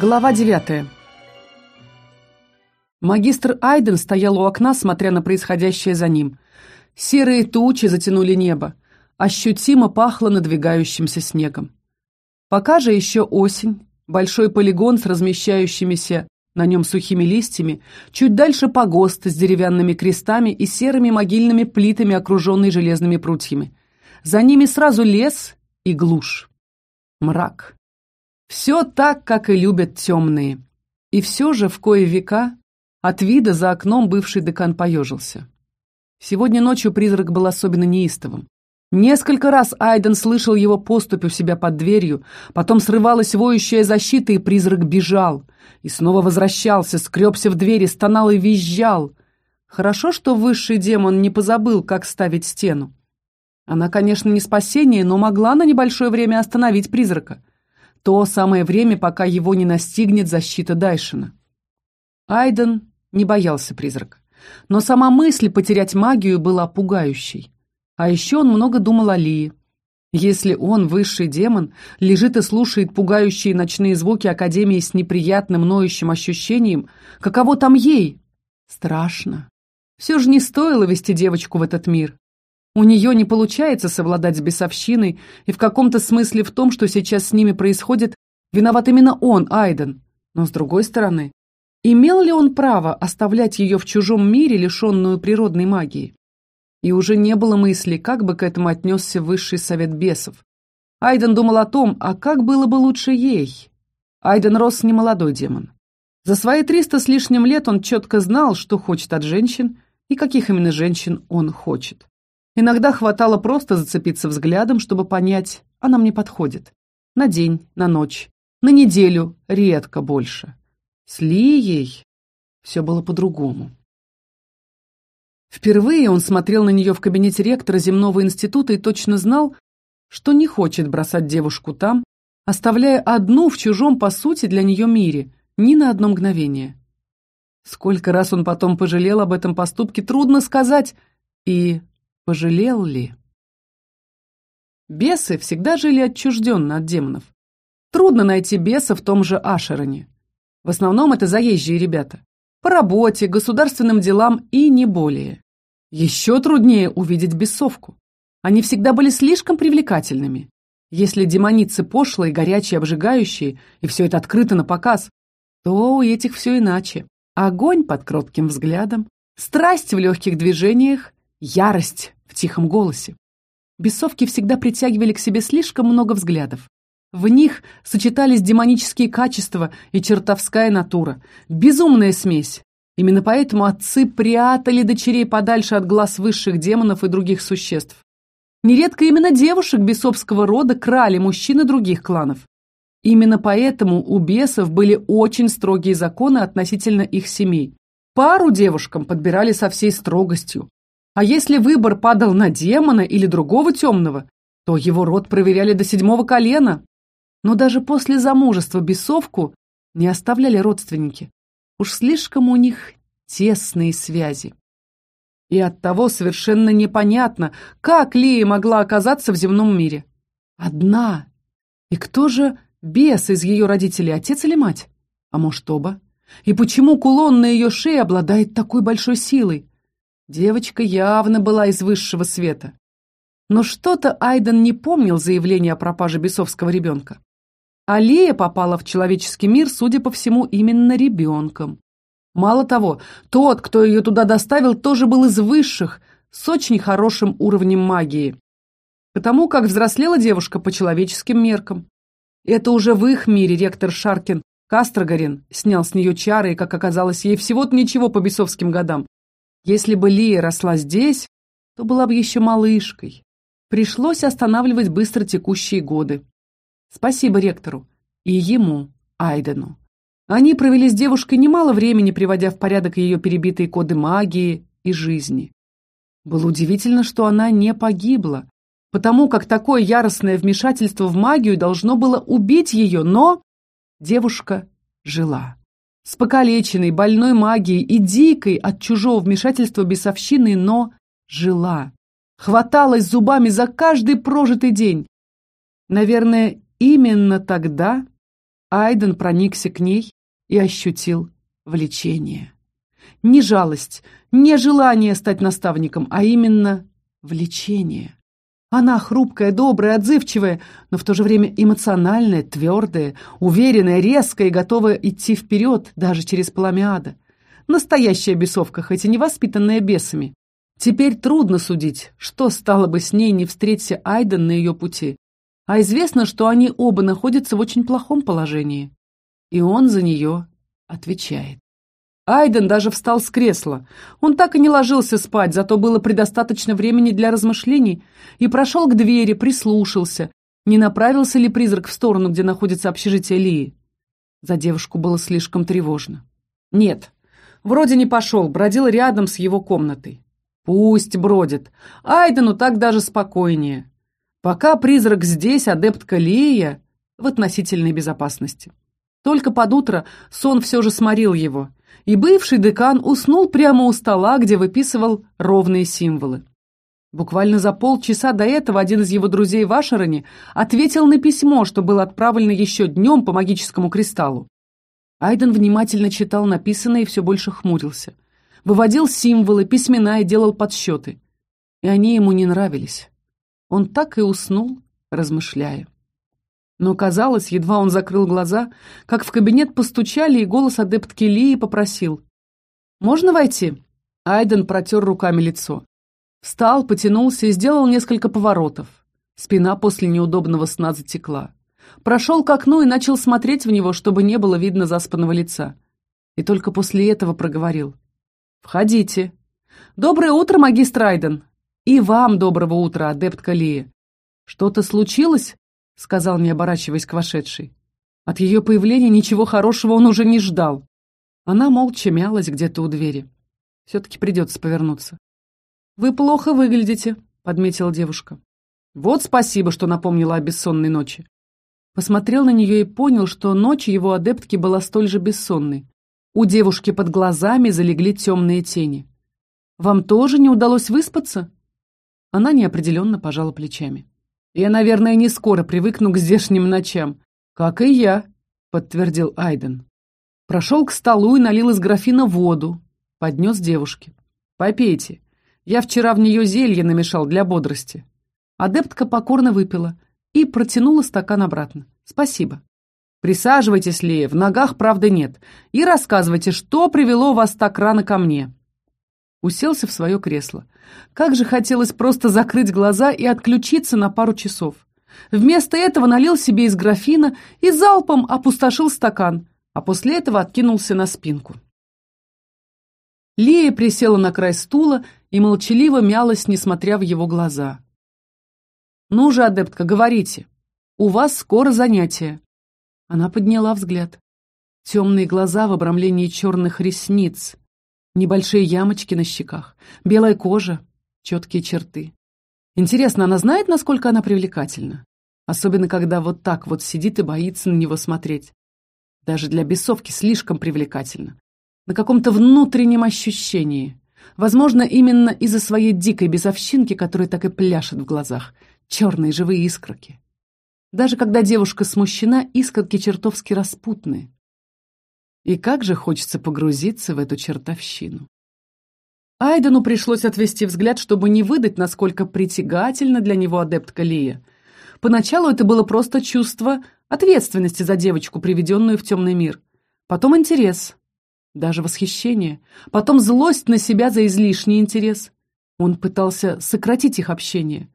Глава девятая. Магистр Айден стоял у окна, смотря на происходящее за ним. Серые тучи затянули небо. Ощутимо пахло надвигающимся снегом. Пока же еще осень, большой полигон с размещающимися на нем сухими листьями, чуть дальше погост с деревянными крестами и серыми могильными плитами, окруженный железными прутьями. За ними сразу лес и глушь. Мрак. Все так, как и любят темные. И все же в кое века от вида за окном бывший декан поежился. Сегодня ночью призрак был особенно неистовым. Несколько раз Айден слышал его поступь у себя под дверью, потом срывалась воющая защита, и призрак бежал. И снова возвращался, скребся в двери, стонал и визжал. Хорошо, что высший демон не позабыл, как ставить стену. Она, конечно, не спасение, но могла на небольшое время остановить призрака то самое время, пока его не настигнет защита Дайшина. Айден не боялся призрака, но сама мысль потерять магию была пугающей. А еще он много думал о Лии. Если он, высший демон, лежит и слушает пугающие ночные звуки Академии с неприятным ноющим ощущением, каково там ей? Страшно. Все же не стоило вести девочку в этот мир. У нее не получается совладать с бесовщиной, и в каком-то смысле в том, что сейчас с ними происходит, виноват именно он, Айден. Но с другой стороны, имел ли он право оставлять ее в чужом мире, лишенную природной магии? И уже не было мысли, как бы к этому отнесся высший совет бесов. Айден думал о том, а как было бы лучше ей. Айден рос не молодой демон. За свои триста с лишним лет он четко знал, что хочет от женщин и каких именно женщин он хочет. Иногда хватало просто зацепиться взглядом, чтобы понять, она мне подходит. На день, на ночь, на неделю, редко больше. С Лией все было по-другому. Впервые он смотрел на нее в кабинете ректора земного института и точно знал, что не хочет бросать девушку там, оставляя одну в чужом, по сути, для нее мире, ни на одно мгновение. Сколько раз он потом пожалел об этом поступке, трудно сказать, и Пожалел ли? Бесы всегда жили отчужденно от демонов. Трудно найти беса в том же Ашероне. В основном это заезжие ребята. По работе, государственным делам и не более. Еще труднее увидеть бесовку. Они всегда были слишком привлекательными. Если демоницы пошлые, горячие, обжигающие, и все это открыто на показ, то у этих все иначе. Огонь под кротким взглядом, страсть в легких движениях ярость в тихом голосе. Бесовки всегда притягивали к себе слишком много взглядов. В них сочетались демонические качества и чертовская натура. Безумная смесь. Именно поэтому отцы прятали дочерей подальше от глаз высших демонов и других существ. Нередко именно девушек бесовского рода крали мужчины других кланов. Именно поэтому у бесов были очень строгие законы относительно их семей. Пару девушкам подбирали со всей строгостью, а если выбор падал на демона или другого темного, то его род проверяли до седьмого колена. Но даже после замужества бесовку не оставляли родственники. Уж слишком у них тесные связи. И оттого совершенно непонятно, как Лия могла оказаться в земном мире. Одна. И кто же бес из ее родителей, отец или мать? А может, оба? И почему кулон на ее шее обладает такой большой силой? Девочка явно была из высшего света. Но что-то Айден не помнил заявления о пропаже бесовского ребенка. Алия попала в человеческий мир, судя по всему, именно ребенком. Мало того, тот, кто ее туда доставил, тоже был из высших, с очень хорошим уровнем магии. Потому как взрослела девушка по человеческим меркам. Это уже в их мире ректор Шаркин Кастрогарин снял с нее чары, и, как оказалось, ей всего-то ничего по бесовским годам. Если бы Лия росла здесь, то была бы еще малышкой. Пришлось останавливать быстро текущие годы. Спасибо ректору. И ему, Айдену. Они провели с девушкой немало времени, приводя в порядок ее перебитые коды магии и жизни. Было удивительно, что она не погибла, потому как такое яростное вмешательство в магию должно было убить ее, но девушка жила с покалеченной, больной магией и дикой от чужого вмешательства бесовщины, но жила. Хваталась зубами за каждый прожитый день. Наверное, именно тогда Айден проникся к ней и ощутил влечение. Не жалость, не желание стать наставником, а именно влечение. Она хрупкая, добрая, отзывчивая, но в то же время эмоциональная, твердая, уверенная, резкая и готовая идти вперед даже через пламя. Настоящая бесовка, хоть и не воспитанная бесами. Теперь трудно судить, что стало бы с ней, не встреться Айден на ее пути. А известно, что они оба находятся в очень плохом положении. И он за нее отвечает. Айден даже встал с кресла. Он так и не ложился спать, зато было предостаточно времени для размышлений, и прошел к двери, прислушался, не направился ли призрак в сторону, где находится общежитие Лии. За девушку было слишком тревожно. Нет, вроде не пошел, бродил рядом с его комнатой. Пусть бродит. Айдену так даже спокойнее. Пока призрак здесь, адептка Лия в относительной безопасности. Только под утро сон все же сморил его — и бывший декан уснул прямо у стола, где выписывал ровные символы. Буквально за полчаса до этого один из его друзей в Ашероне ответил на письмо, что было отправлено еще днем по магическому кристаллу. Айден внимательно читал написанное и все больше хмурился. Выводил символы, письмена и делал подсчеты. И они ему не нравились. Он так и уснул, размышляя. Но, казалось, едва он закрыл глаза, как в кабинет постучали, и голос адептки Лии попросил. «Можно войти?» Айден протер руками лицо. Встал, потянулся и сделал несколько поворотов. Спина после неудобного сна затекла. Прошел к окну и начал смотреть в него, чтобы не было видно заспанного лица. И только после этого проговорил. «Входите». «Доброе утро, магистр Айден!» «И вам доброго утра, адептка Лия!» «Что-то случилось?» — сказал, не оборачиваясь к вошедшей. От ее появления ничего хорошего он уже не ждал. Она молча мялась где-то у двери. Все-таки придется повернуться. «Вы плохо выглядите», — подметила девушка. «Вот спасибо, что напомнила о бессонной ночи». Посмотрел на нее и понял, что ночь его адептки была столь же бессонной. У девушки под глазами залегли темные тени. «Вам тоже не удалось выспаться?» Она неопределенно пожала плечами. Я, наверное, не скоро привыкну к здешним ночам. Как и я, подтвердил Айден. Прошел к столу и налил из графина воду. Поднес девушке. Попейте. Я вчера в нее зелье намешал для бодрости. Адептка покорно выпила и протянула стакан обратно. Спасибо. Присаживайтесь, Лея, в ногах правды нет, и рассказывайте, что привело вас так рано ко мне уселся в свое кресло. Как же хотелось просто закрыть глаза и отключиться на пару часов. Вместо этого налил себе из графина и залпом опустошил стакан, а после этого откинулся на спинку. Лия присела на край стула и молчаливо мялась, несмотря в его глаза. «Ну же, адептка, говорите. У вас скоро занятие». Она подняла взгляд. Темные глаза в обрамлении черных ресниц, Небольшие ямочки на щеках, белая кожа, четкие черты. Интересно, она знает, насколько она привлекательна? Особенно, когда вот так вот сидит и боится на него смотреть. Даже для бесовки слишком привлекательно. На каком-то внутреннем ощущении. Возможно, именно из-за своей дикой безовщинки, которая так и пляшет в глазах. Черные живые искорки. Даже когда девушка смущена, искорки чертовски распутные. И как же хочется погрузиться в эту чертовщину. Айдену пришлось отвести взгляд, чтобы не выдать, насколько притягательна для него адептка Лия. Поначалу это было просто чувство ответственности за девочку, приведенную в темный мир. Потом интерес, даже восхищение. Потом злость на себя за излишний интерес. Он пытался сократить их общение.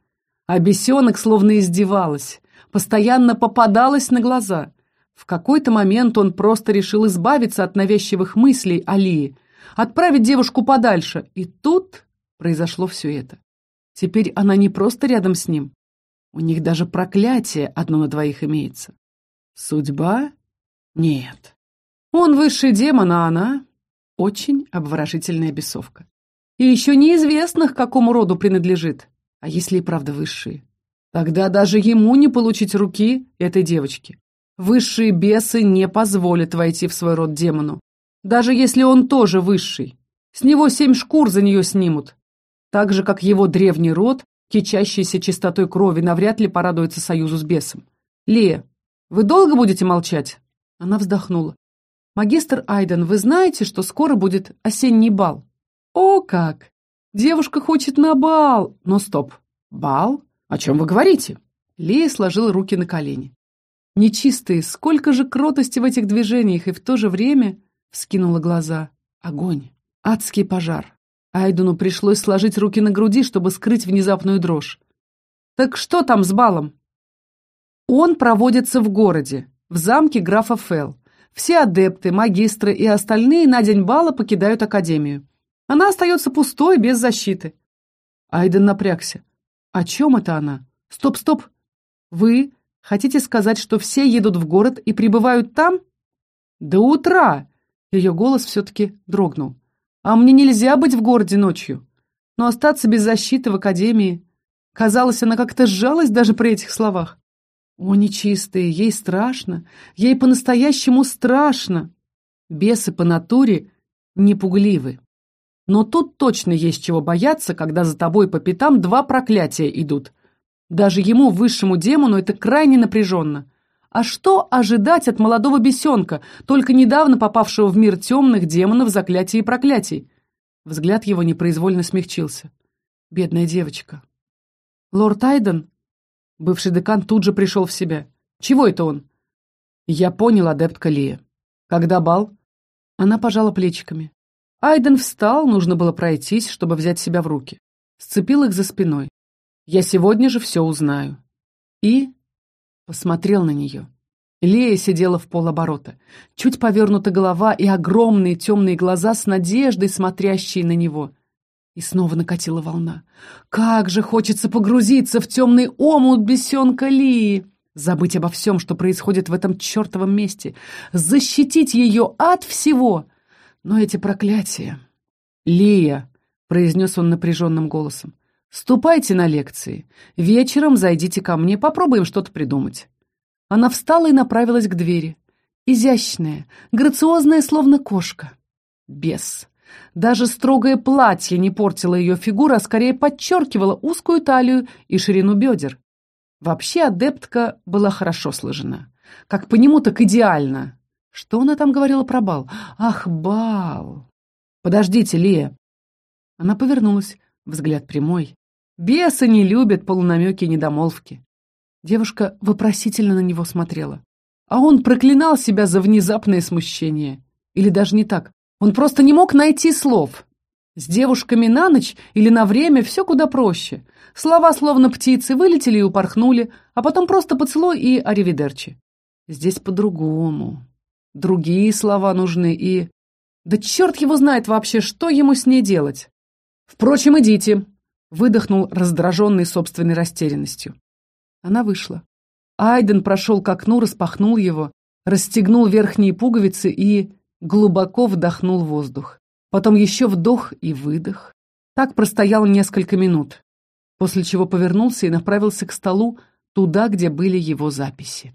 А бесенок словно издевалась, постоянно попадалась на глаза. В какой-то момент он просто решил избавиться от навязчивых мыслей Алии, отправить девушку подальше, и тут произошло все это. Теперь она не просто рядом с ним, у них даже проклятие одно на двоих имеется. Судьба? Нет. Он высший демон, а она очень обворожительная бесовка. И еще неизвестно, к какому роду принадлежит. А если и правда высшие? Тогда даже ему не получить руки этой девочки. Высшие бесы не позволят войти в свой род демону. Даже если он тоже высший. С него семь шкур за нее снимут. Так же, как его древний род, кичащийся чистотой крови, навряд ли порадуется союзу с бесом. Лея, вы долго будете молчать? Она вздохнула. «Магистр Айден, вы знаете, что скоро будет осенний бал?» «О, как! Девушка хочет на бал!» «Но стоп! Бал? О чем вы говорите?» Лея сложила руки на колени. Нечистые, сколько же кротости в этих движениях, и в то же время вскинула глаза. Огонь. Адский пожар. Айдуну пришлось сложить руки на груди, чтобы скрыть внезапную дрожь. «Так что там с балом?» «Он проводится в городе, в замке графа Фелл. Все адепты, магистры и остальные на день бала покидают академию. Она остается пустой, без защиты». Айден напрягся. «О чем это она? Стоп, стоп! Вы Хотите сказать, что все едут в город и прибывают там? До утра! Ее голос все-таки дрогнул. А мне нельзя быть в городе ночью. Но остаться без защиты в академии... Казалось, она как-то сжалась даже при этих словах. О, нечистые, ей страшно. Ей по-настоящему страшно. Бесы по натуре непугливы. Но тут точно есть чего бояться, когда за тобой по пятам два проклятия идут. Даже ему, высшему демону, это крайне напряженно. А что ожидать от молодого бесенка, только недавно попавшего в мир темных демонов, заклятий и проклятий? Взгляд его непроизвольно смягчился. Бедная девочка. Лорд Айден? Бывший декан тут же пришел в себя. Чего это он? Я понял, адептка Лия. Когда бал? Она пожала плечиками. Айден встал, нужно было пройтись, чтобы взять себя в руки. Сцепил их за спиной. Я сегодня же все узнаю. И посмотрел на нее. Лея сидела в полоборота. Чуть повернута голова и огромные темные глаза с надеждой, смотрящие на него. И снова накатила волна. Как же хочется погрузиться в темный омут бесенка Лии! Забыть обо всем, что происходит в этом чертовом месте. Защитить ее от всего. Но эти проклятия... «Лия!» — произнес он напряженным голосом. «Ступайте на лекции. Вечером зайдите ко мне, попробуем что-то придумать». Она встала и направилась к двери. Изящная, грациозная, словно кошка. Бес. Даже строгое платье не портило ее фигуру, а скорее подчеркивало узкую талию и ширину бедер. Вообще адептка была хорошо сложена. Как по нему, так идеально. Что она там говорила про бал? Ах, бал! Подождите, Лия. Она повернулась. Взгляд прямой. Бесы не любят полунамеки и недомолвки. Девушка вопросительно на него смотрела. А он проклинал себя за внезапное смущение. Или даже не так. Он просто не мог найти слов. С девушками на ночь или на время все куда проще. Слова, словно птицы, вылетели и упорхнули, а потом просто поцелуй и аривидерчи. Здесь по-другому. Другие слова нужны и... Да черт его знает вообще, что ему с ней делать. «Впрочем, идите», — выдохнул раздраженный собственной растерянностью. Она вышла. Айден прошел к окну, распахнул его, расстегнул верхние пуговицы и глубоко вдохнул воздух. Потом еще вдох и выдох. Так простоял несколько минут, после чего повернулся и направился к столу, туда, где были его записи.